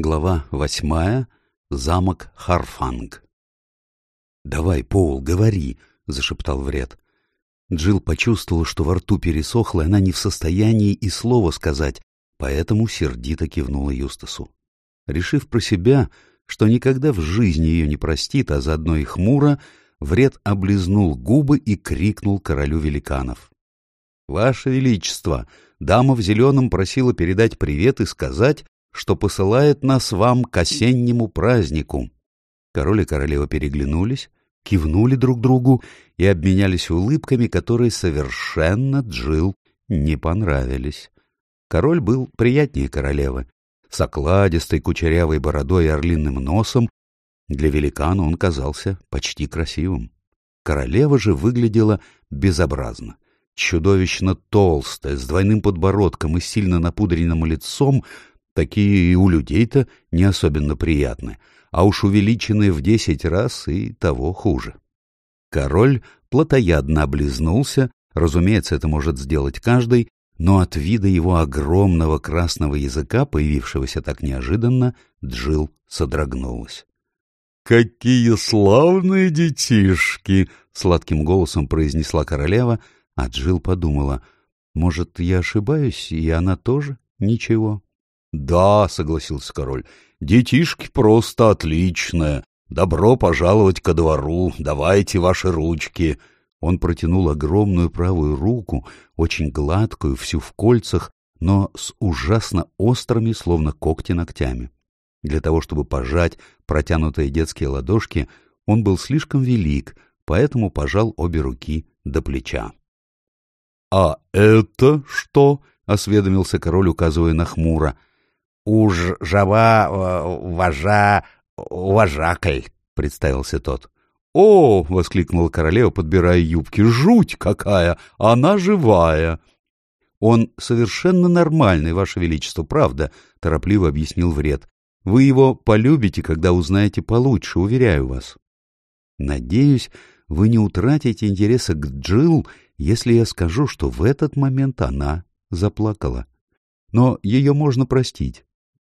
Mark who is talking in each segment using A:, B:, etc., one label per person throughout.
A: Глава восьмая. Замок Харфанг. «Давай, Поул, говори!» — зашептал Вред. Джилл почувствовала, что во рту пересохло, и она не в состоянии и слова сказать, поэтому сердито кивнула Юстасу. Решив про себя, что никогда в жизни ее не простит, а заодно и хмуро, Вред облизнул губы и крикнул королю великанов. «Ваше Величество! Дама в зеленом просила передать привет и сказать, что посылает нас вам к осеннему празднику. Король и королева переглянулись, кивнули друг другу и обменялись улыбками, которые совершенно Джил не понравились. Король был приятнее королевы, с окладистой кучерявой бородой и орлиным носом. Для великана он казался почти красивым. Королева же выглядела безобразно. Чудовищно толстая, с двойным подбородком и сильно напудренным лицом, Такие и у людей-то не особенно приятны, а уж увеличенные в десять раз и того хуже. Король плотоядно облизнулся, разумеется, это может сделать каждый, но от вида его огромного красного языка, появившегося так неожиданно, Джил содрогнулась. «Какие славные детишки!» — сладким голосом произнесла королева, а Джил подумала, «Может, я ошибаюсь, и она тоже ничего?» — Да, — согласился король, — детишки просто отличные. Добро пожаловать ко двору, давайте ваши ручки. Он протянул огромную правую руку, очень гладкую, всю в кольцах, но с ужасно острыми, словно когти, ногтями. Для того, чтобы пожать протянутые детские ладошки, он был слишком велик, поэтому пожал обе руки до плеча. — А это что? — осведомился король, указывая на хмуро уж жава э, вожа вожакой, — представился тот. — О! — воскликнула королева, подбирая юбки. — Жуть какая! Она живая! — Он совершенно нормальный, ваше величество, правда, — торопливо объяснил вред. — Вы его полюбите, когда узнаете получше, уверяю вас. — Надеюсь, вы не утратите интереса к Джилл, если я скажу, что в этот момент она заплакала. Но ее можно простить.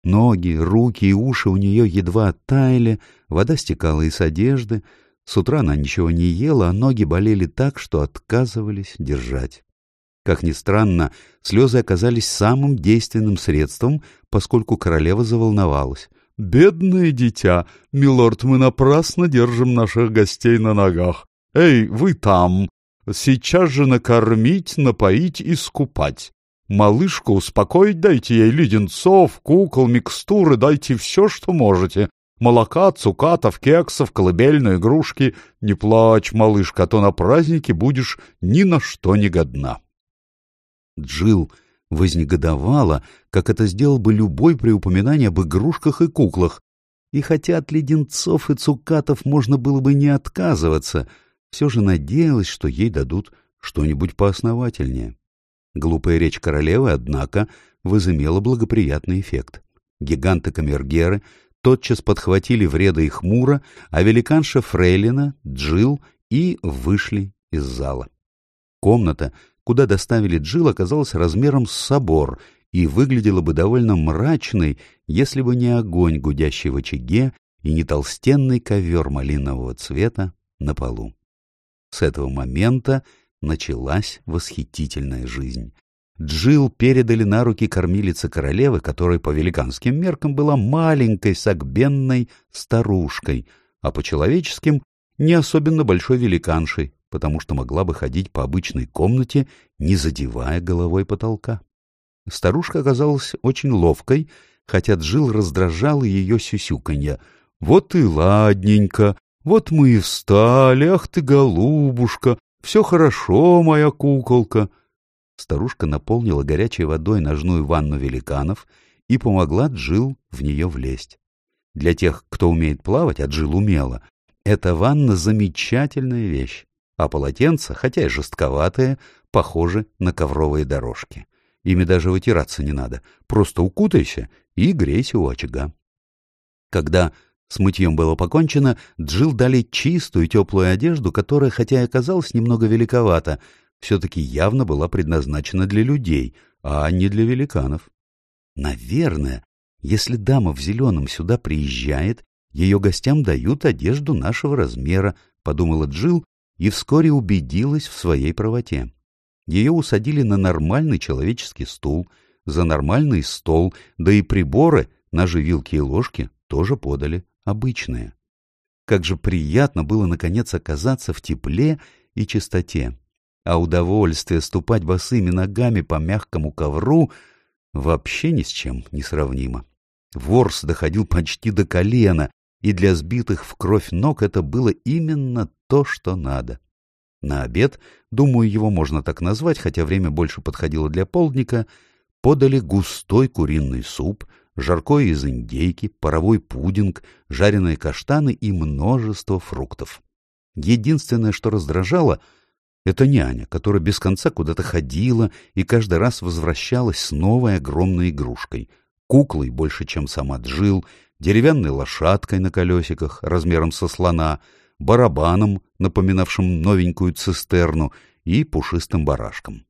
A: Ноги, руки и уши у нее едва оттаяли, вода стекала из одежды. С утра она ничего не ела, а ноги болели так, что отказывались держать. Как ни странно, слезы оказались самым действенным средством, поскольку королева заволновалась. «Бедное дитя! Милорд, мы напрасно держим наших гостей на ногах. Эй, вы там! Сейчас же накормить, напоить и скупать. Малышку успокоить дайте ей леденцов, кукол, микстуры, дайте все, что можете. Молока, цукатов, кексов, колыбельные игрушки. Не плачь, малышка, а то на празднике будешь ни на что не годна. Джил вознегодовала, как это сделал бы любой при упоминании об игрушках и куклах. И хотя от леденцов и цукатов можно было бы не отказываться, все же надеялась, что ей дадут что-нибудь поосновательнее. Глупая речь королевы, однако, возымела благоприятный эффект. Гиганты-камергеры тотчас подхватили вреда и хмуро, а великанша Фрейлина, Джил и вышли из зала. Комната, куда доставили Джил, оказалась размером с собор и выглядела бы довольно мрачной, если бы не огонь, гудящий в очаге, и не толстенный ковер малинового цвета на полу. С этого момента началась восхитительная жизнь. Джил передали на руки кормилицы королевы, которая по великанским меркам была маленькой сагбенной старушкой, а по человеческим не особенно большой великаншей, потому что могла бы ходить по обычной комнате, не задевая головой потолка. Старушка оказалась очень ловкой, хотя Джил раздражал ее сюсюканье. «Вот и ладненько, вот мы и встали, ах ты, голубушка, все хорошо, моя куколка. Старушка наполнила горячей водой ножную ванну великанов и помогла Джил в нее влезть. Для тех, кто умеет плавать, а Джил умела, эта ванна замечательная вещь, а полотенца, хотя и жестковатые, похожи на ковровые дорожки. Ими даже вытираться не надо, просто укутайся и грейся у очага. Когда с мытьем было покончено, Джил дали чистую теплую одежду, которая, хотя и оказалась немного великовата, все-таки явно была предназначена для людей, а не для великанов. Наверное, Если дама в зеленом сюда приезжает, ее гостям дают одежду нашего размера, подумала Джил и вскоре убедилась в своей правоте. Ее усадили на нормальный человеческий стул, за нормальный стол, да и приборы, ножи, вилки и ложки, тоже подали обычные. Как же приятно было, наконец, оказаться в тепле и чистоте. А удовольствие ступать босыми ногами по мягкому ковру вообще ни с чем не сравнимо. Ворс доходил почти до колена, и для сбитых в кровь ног это было именно то, что надо. На обед, думаю, его можно так назвать, хотя время больше подходило для полдника, подали густой куриный суп, жаркое из индейки, паровой пудинг, жареные каштаны и множество фруктов. Единственное, что раздражало, это няня, которая без конца куда-то ходила и каждый раз возвращалась с новой огромной игрушкой, куклой больше, чем сама Джил, деревянной лошадкой на колесиках размером со слона, барабаном, напоминавшим новенькую цистерну, и пушистым барашком.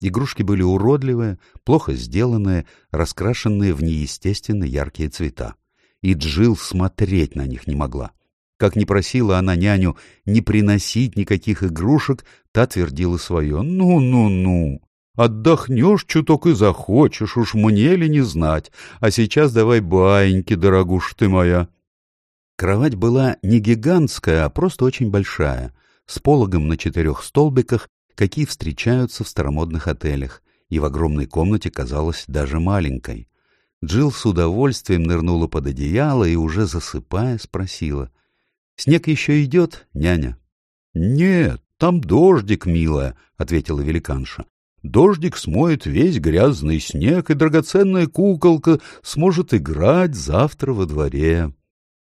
A: Игрушки были уродливые, плохо сделанные, раскрашенные в неестественно яркие цвета. И Джил смотреть на них не могла. Как ни просила она няню не приносить никаких игрушек, та твердила свое «ну-ну-ну». Отдохнешь чуток и захочешь, уж мне ли не знать. А сейчас давай баиньки, дорогуш ты моя. Кровать была не гигантская, а просто очень большая, с пологом на четырех столбиках, какие встречаются в старомодных отелях, и в огромной комнате казалась даже маленькой. Джилл с удовольствием нырнула под одеяло и, уже засыпая, спросила. — Снег еще идет, няня? — Нет, там дождик, милая, — ответила великанша. Дождик смоет весь грязный снег, и драгоценная куколка сможет играть завтра во дворе.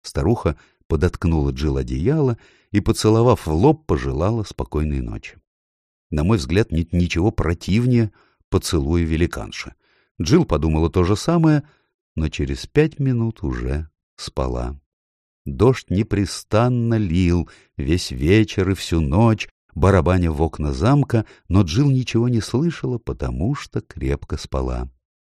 A: Старуха подоткнула Джил одеяло и, поцеловав в лоб, пожелала спокойной ночи. На мой взгляд, нет ничего противнее поцелуя великанши. Джил подумала то же самое, но через пять минут уже спала. Дождь непрестанно лил весь вечер и всю ночь, барабаня в окна замка, но Джил ничего не слышала, потому что крепко спала.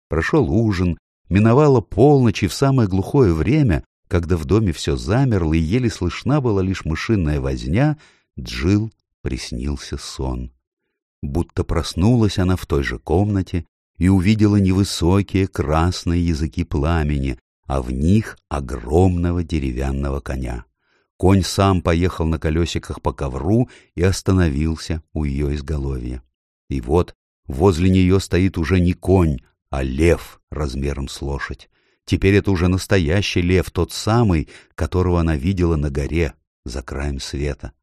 A: Прошел ужин, миновала полночь, и в самое глухое время, когда в доме все замерло и еле слышна была лишь мышиная возня, Джил приснился сон. Будто проснулась она в той же комнате и увидела невысокие красные языки пламени, а в них огромного деревянного коня. Конь сам поехал на колесиках по ковру и остановился у ее изголовья. И вот возле нее стоит уже не конь, а лев размером с лошадь. Теперь это уже настоящий лев, тот самый, которого она видела на горе за краем света.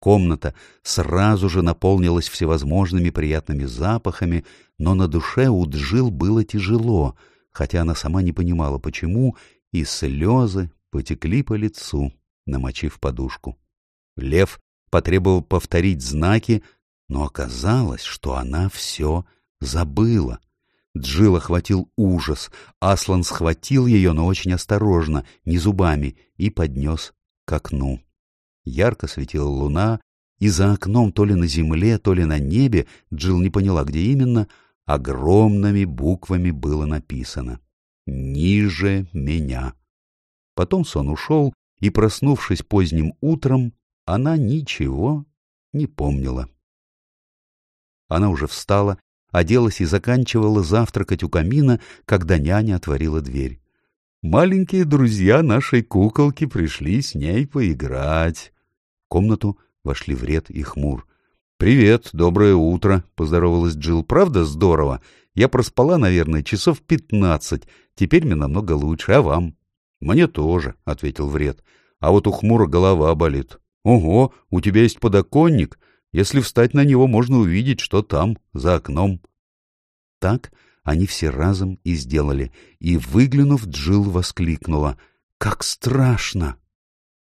A: Комната сразу же наполнилась всевозможными приятными запахами, но на душе у Джил было тяжело, хотя она сама не понимала, почему, и слезы потекли по лицу намочив подушку. Лев потребовал повторить знаки, но оказалось, что она все забыла. Джил охватил ужас. Аслан схватил ее, но очень осторожно, не зубами, и поднес к окну. Ярко светила луна, и за окном то ли на земле, то ли на небе, Джил не поняла, где именно, огромными буквами было написано «Ниже меня». Потом сон ушел, и, проснувшись поздним утром, она ничего не помнила. Она уже встала, оделась и заканчивала завтракать у камина, когда няня отворила дверь. Маленькие друзья нашей куколки пришли с ней поиграть. В комнату вошли Вред и Хмур. «Привет, доброе утро», — поздоровалась Джилл. «Правда здорово? Я проспала, наверное, часов пятнадцать. Теперь мне намного лучше. А вам?» «Мне тоже», — ответил Вред. «А вот у хмура голова болит». «Ого, у тебя есть подоконник. Если встать на него, можно увидеть, что там, за окном». Так они все разом и сделали, и, выглянув, Джил воскликнула. «Как страшно!»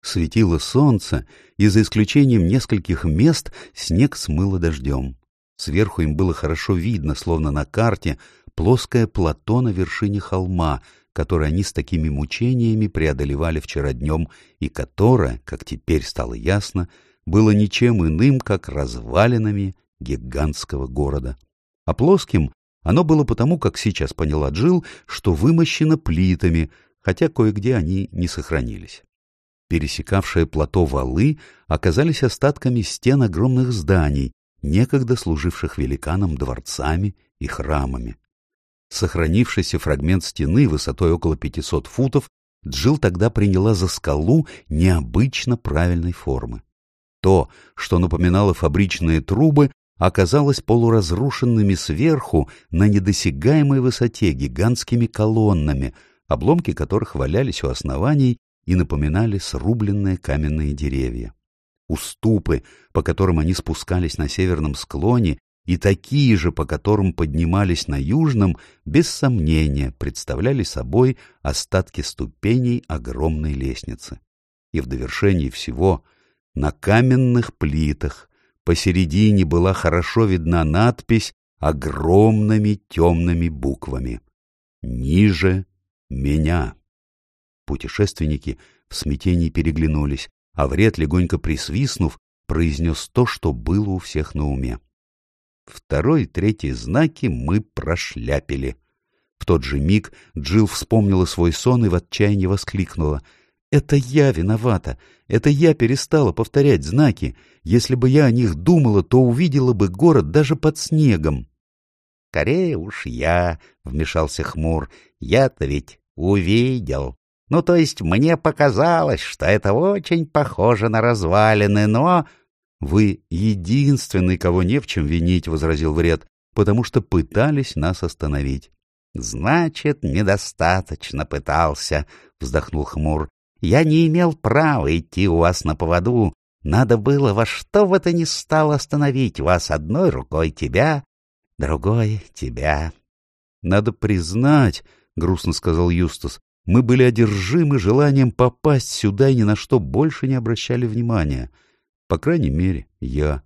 A: Светило солнце, и за исключением нескольких мест снег смыло дождем. Сверху им было хорошо видно, словно на карте, плоское плато на вершине холма, которое они с такими мучениями преодолевали вчера днем и которое, как теперь стало ясно, было ничем иным, как развалинами гигантского города. А плоским Оно было потому, как сейчас поняла Джил, что вымощено плитами, хотя кое-где они не сохранились. Пересекавшие плато валы оказались остатками стен огромных зданий, некогда служивших великанам дворцами и храмами. Сохранившийся фрагмент стены высотой около 500 футов Джил тогда приняла за скалу необычно правильной формы. То, что напоминало фабричные трубы, оказалось полуразрушенными сверху на недосягаемой высоте гигантскими колоннами, обломки которых валялись у оснований и напоминали срубленные каменные деревья. Уступы, по которым они спускались на северном склоне, и такие же, по которым поднимались на южном, без сомнения представляли собой остатки ступеней огромной лестницы. И в довершении всего на каменных плитах посередине была хорошо видна надпись огромными темными буквами «Ниже меня». Путешественники в смятении переглянулись, а вред, легонько присвистнув, произнес то, что было у всех на уме. Второй и третий знаки мы прошляпили. В тот же миг Джилл вспомнила свой сон и в отчаянии воскликнула. «Это я виновата! Это я перестала повторять знаки! Если бы я о них думала, то увидела бы город даже под снегом!» «Скорее уж я!» — вмешался Хмур. «Я-то ведь увидел!» Ну, то есть мне показалось, что это очень похоже на развалины, но... — Вы единственный, кого не в чем винить, — возразил Вред, — потому что пытались нас остановить. — Значит, недостаточно пытался, — вздохнул Хмур. — Я не имел права идти у вас на поводу. Надо было во что бы то ни стало остановить вас одной рукой тебя, другой тебя. — Надо признать, — грустно сказал Юстас, — мы были одержимы желанием попасть сюда и ни на что больше не обращали внимания. — по крайней мере, я.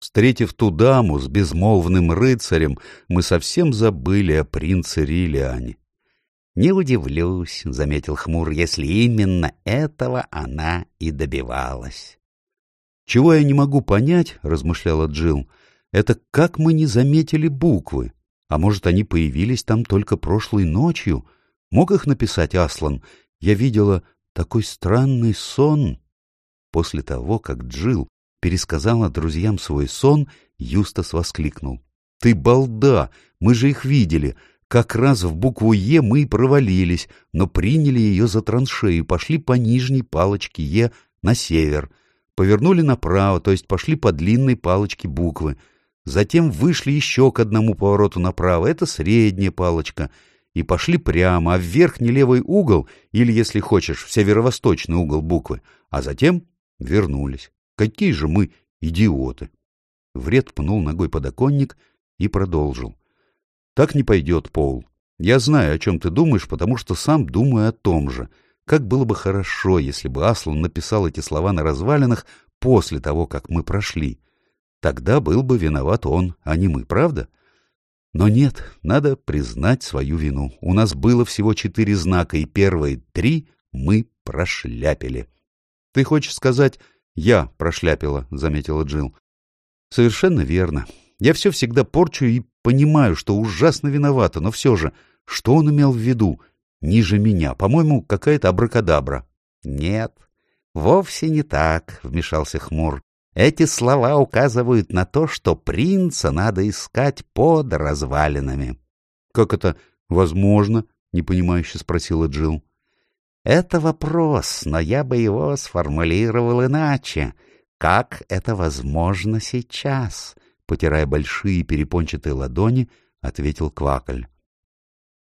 A: Встретив ту даму с безмолвным рыцарем, мы совсем забыли о принце Рилиане. — Не удивлюсь, — заметил Хмур, — если именно этого она и добивалась. — Чего я не могу понять, — размышляла Джилл, — это как мы не заметили буквы. А может, они появились там только прошлой ночью? Мог их написать Аслан? Я видела такой странный сон. После того, как Джил пересказала друзьям свой сон, Юстас воскликнул. — Ты балда! Мы же их видели! Как раз в букву «Е» мы и провалились, но приняли ее за траншею, пошли по нижней палочке «Е» на север, повернули направо, то есть пошли по длинной палочке буквы. Затем вышли еще к одному повороту направо, это средняя палочка, и пошли прямо, а в верхний левый угол, или, если хочешь, в северо-восточный угол буквы, а затем Вернулись. Какие же мы идиоты! Вред пнул ногой подоконник и продолжил. Так не пойдет, Пол. Я знаю, о чем ты думаешь, потому что сам думаю о том же. Как было бы хорошо, если бы Аслан написал эти слова на развалинах после того, как мы прошли. Тогда был бы виноват он, а не мы, правда? Но нет, надо признать свою вину. У нас было всего четыре знака, и первые три мы прошляпили. Ты хочешь сказать, я прошляпила, заметила Джил. Совершенно верно. Я все всегда порчу и понимаю, что ужасно виновата, но все же, что он имел в виду? Ниже меня. По-моему, какая-то абракадабра. Нет, вовсе не так, вмешался Хмур. Эти слова указывают на то, что принца надо искать под развалинами. — Как это возможно? — непонимающе спросила Джил. Это вопрос, но я бы его сформулировал иначе. Как это возможно сейчас? Потирая большие перепончатые ладони, ответил Квакль.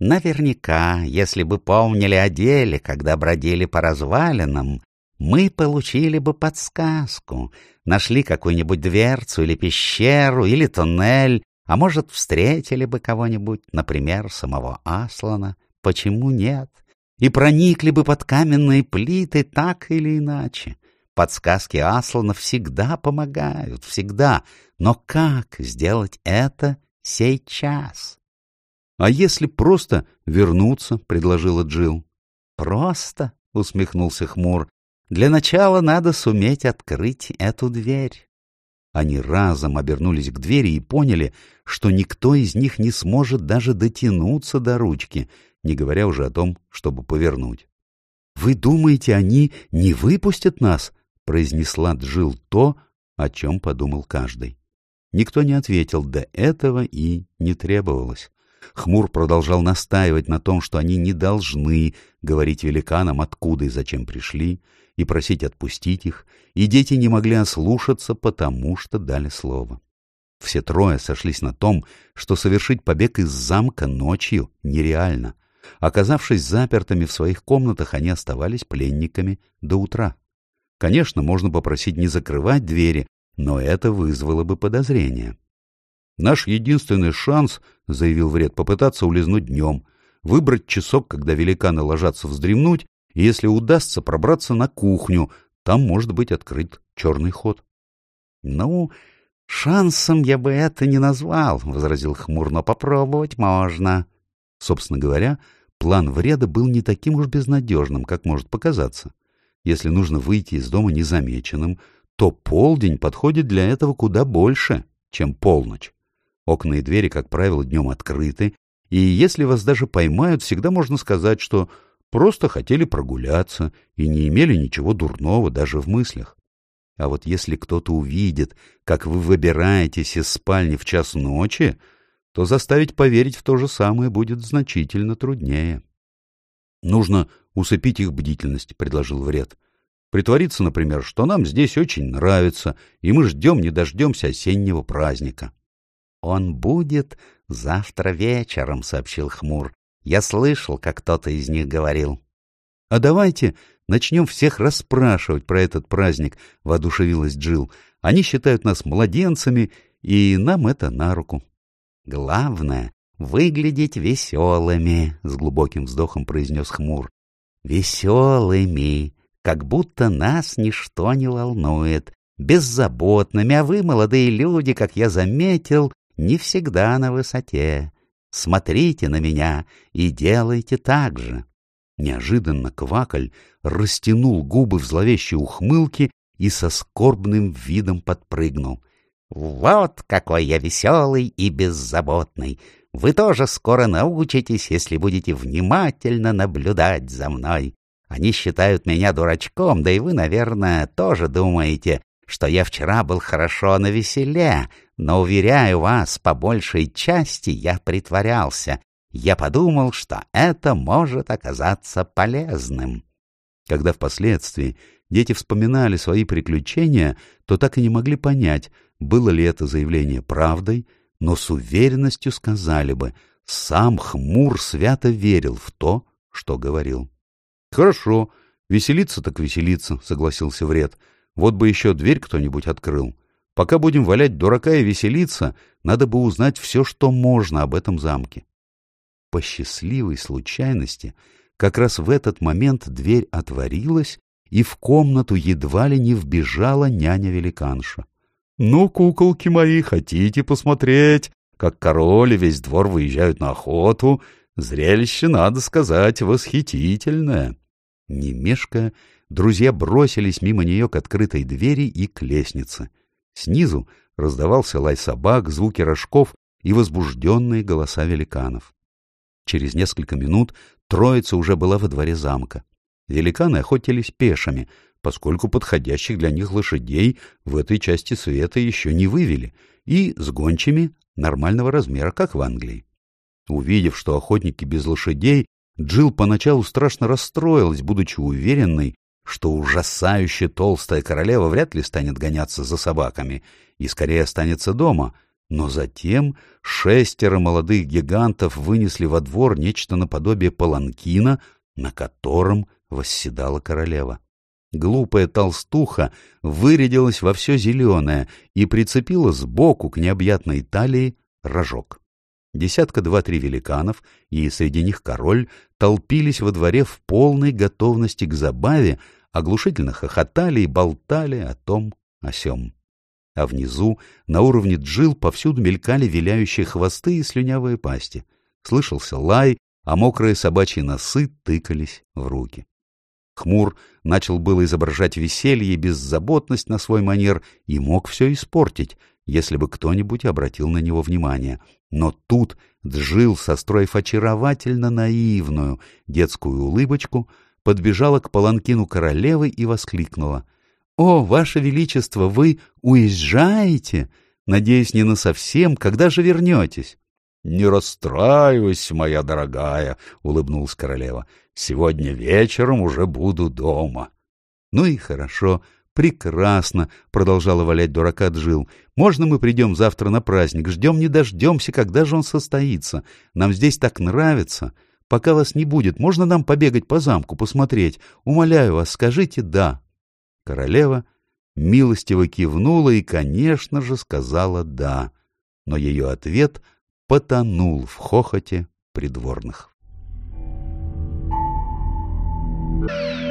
A: Наверняка, если бы помнили о деле, когда бродили по развалинам, мы получили бы подсказку, нашли какую-нибудь дверцу или пещеру, или туннель, а может, встретили бы кого-нибудь, например, самого Аслана. Почему нет? и проникли бы под каменные плиты так или иначе. Подсказки Аслана всегда помогают, всегда. Но как сделать это сейчас? — А если просто вернуться? — предложила Джил. Просто? — усмехнулся Хмур. — Для начала надо суметь открыть эту дверь. Они разом обернулись к двери и поняли, что никто из них не сможет даже дотянуться до ручки, не говоря уже о том, чтобы повернуть. — Вы думаете, они не выпустят нас? — произнесла Джил то, о чем подумал каждый. Никто не ответил, да этого и не требовалось. Хмур продолжал настаивать на том, что они не должны говорить великанам, откуда и зачем пришли, и просить отпустить их, и дети не могли ослушаться, потому что дали слово. Все трое сошлись на том, что совершить побег из замка ночью нереально. Оказавшись запертыми в своих комнатах, они оставались пленниками до утра. Конечно, можно попросить не закрывать двери, но это вызвало бы подозрение. «Наш единственный шанс, — заявил Вред, — попытаться улизнуть днем, выбрать часок, когда великаны ложатся вздремнуть, и если удастся пробраться на кухню, там может быть открыт черный ход. — Ну, шансом я бы это не назвал, — возразил Хмур, — но попробовать можно. Собственно говоря, план вреда был не таким уж безнадежным, как может показаться. Если нужно выйти из дома незамеченным, то полдень подходит для этого куда больше, чем полночь. Окна и двери, как правило, днем открыты, и если вас даже поймают, всегда можно сказать, что просто хотели прогуляться и не имели ничего дурного даже в мыслях. А вот если кто-то увидит, как вы выбираетесь из спальни в час ночи, то заставить поверить в то же самое будет значительно труднее. Нужно усыпить их бдительность, — предложил Вред. Притвориться, например, что нам здесь очень нравится, и мы ждем не дождемся осеннего праздника. — Он будет завтра вечером, — сообщил Хмур. Я слышал, как кто-то из них говорил. — А давайте начнем всех расспрашивать про этот праздник, — воодушевилась Джил. Они считают нас младенцами, и нам это на руку. — Главное — выглядеть веселыми, — с глубоким вздохом произнес Хмур. — Веселыми, как будто нас ничто не волнует, беззаботными, а вы, молодые люди, как я заметил, не всегда на высоте. Смотрите на меня и делайте так же. Неожиданно Квакаль растянул губы в зловещей ухмылке и со скорбным видом подпрыгнул. «Вот какой я веселый и беззаботный! Вы тоже скоро научитесь, если будете внимательно наблюдать за мной. Они считают меня дурачком, да и вы, наверное, тоже думаете, что я вчера был хорошо на веселе, но, уверяю вас, по большей части я притворялся. Я подумал, что это может оказаться полезным. Когда впоследствии дети вспоминали свои приключения, то так и не могли понять, было ли это заявление правдой, но с уверенностью сказали бы, сам Хмур свято верил в то, что говорил. — Хорошо, веселиться так веселиться, — согласился Вред. — Вот бы еще дверь кто-нибудь открыл. Пока будем валять дурака и веселиться, надо бы узнать все, что можно об этом замке. По счастливой случайности, как раз в этот момент дверь отворилась, и в комнату едва ли не вбежала няня-великанша. — Ну, куколки мои, хотите посмотреть, как король и весь двор выезжают на охоту? Зрелище, надо сказать, восхитительное. Не мешкая, друзья бросились мимо нее к открытой двери и к лестнице — Снизу раздавался лай собак, звуки рожков и возбужденные голоса великанов. Через несколько минут троица уже была во дворе замка. Великаны охотились пешими, поскольку подходящих для них лошадей в этой части света еще не вывели, и с гончими нормального размера, как в Англии. Увидев, что охотники без лошадей, Джилл поначалу страшно расстроилась, будучи уверенной, что ужасающе толстая королева вряд ли станет гоняться за собаками и скорее останется дома, но затем шестеро молодых гигантов вынесли во двор нечто наподобие паланкина, на котором восседала королева. Глупая толстуха вырядилась во все зеленое и прицепила сбоку к необъятной талии рожок. Десятка два-три великанов, и среди них король, толпились во дворе в полной готовности к забаве, оглушительно хохотали и болтали о том, о сём. А внизу, на уровне джил, повсюду мелькали виляющие хвосты и слюнявые пасти. Слышался лай, а мокрые собачьи носы тыкались в руки. Хмур начал было изображать веселье и беззаботность на свой манер и мог все испортить, если бы кто-нибудь обратил на него внимание. Но тут Джил, состроив очаровательно наивную детскую улыбочку, подбежала к паланкину королевы и воскликнула. — О, ваше величество, вы уезжаете? Надеюсь, не насовсем. Когда же вернетесь? — Не расстраивайся, моя дорогая, — улыбнулась королева. — Сегодня вечером уже буду дома. — Ну и хорошо, прекрасно, — продолжала валять дурака Джил. Можно мы придем завтра на праздник? Ждем не дождемся, когда же он состоится. Нам здесь так нравится. Пока вас не будет, можно нам побегать по замку, посмотреть? Умоляю вас, скажите «да». Королева милостиво кивнула и, конечно же, сказала «да». Но ее ответ — потонул в хохоте придворных. Thank you.